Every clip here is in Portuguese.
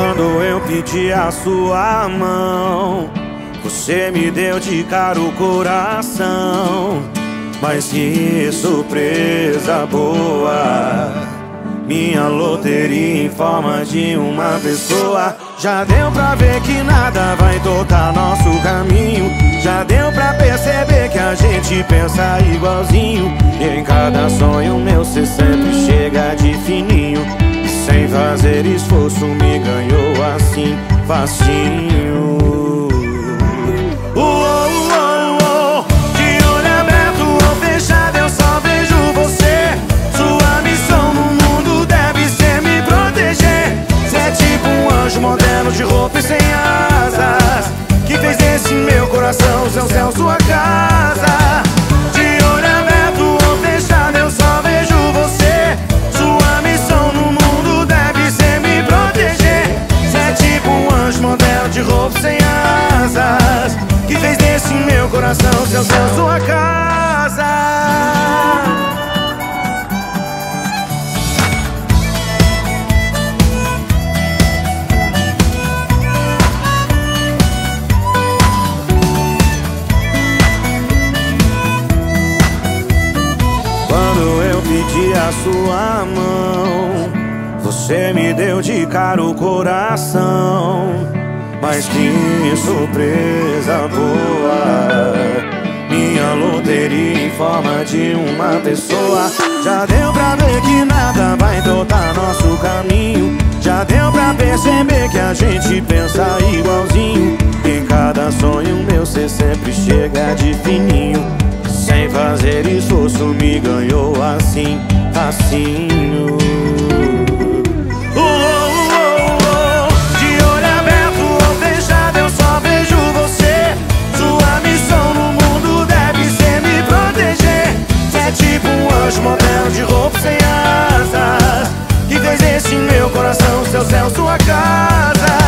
Quando eu pedi a sua mão, você me deu de cara o coração. Mas que surpresa boa! Minha loteria em forma de uma pessoa. Já deu pra ver que nada vai tocar nosso caminho. Já deu pra perceber que a gente pensa facinho De olho aberto ou fechado eu só vejo você. Sua missão no mundo deve ser me proteger. Você é tipo um anjo moderno de roupa e sem asas Que fez desse meu coração seu céu, sua coração, seu céu, sua casa. Quando eu pedi a sua mão, você me deu de cara o coração. Mas que surpresa boa. Minha loteria em forma de uma pessoa. Já deu pra ver que nada vai tocar nosso caminho. Já deu pra perceber que a gente pensa igualzinho. Em cada sonho meu cê sempre chega de fininho. Sem fazer esforço me ganhou assim, assim seu céu, sua casa.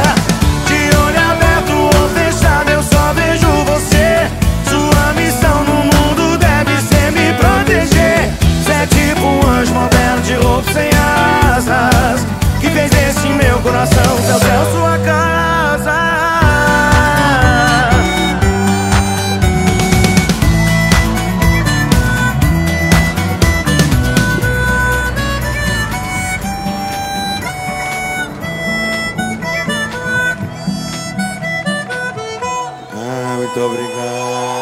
De olho aberto ou fechado eu só vejo você. Sua missão no mundo deve ser me proteger. Você é tipo um anjo moderno de roupa sem asas Que fez desse meu coração seu céu, sua casa Muito obrigado.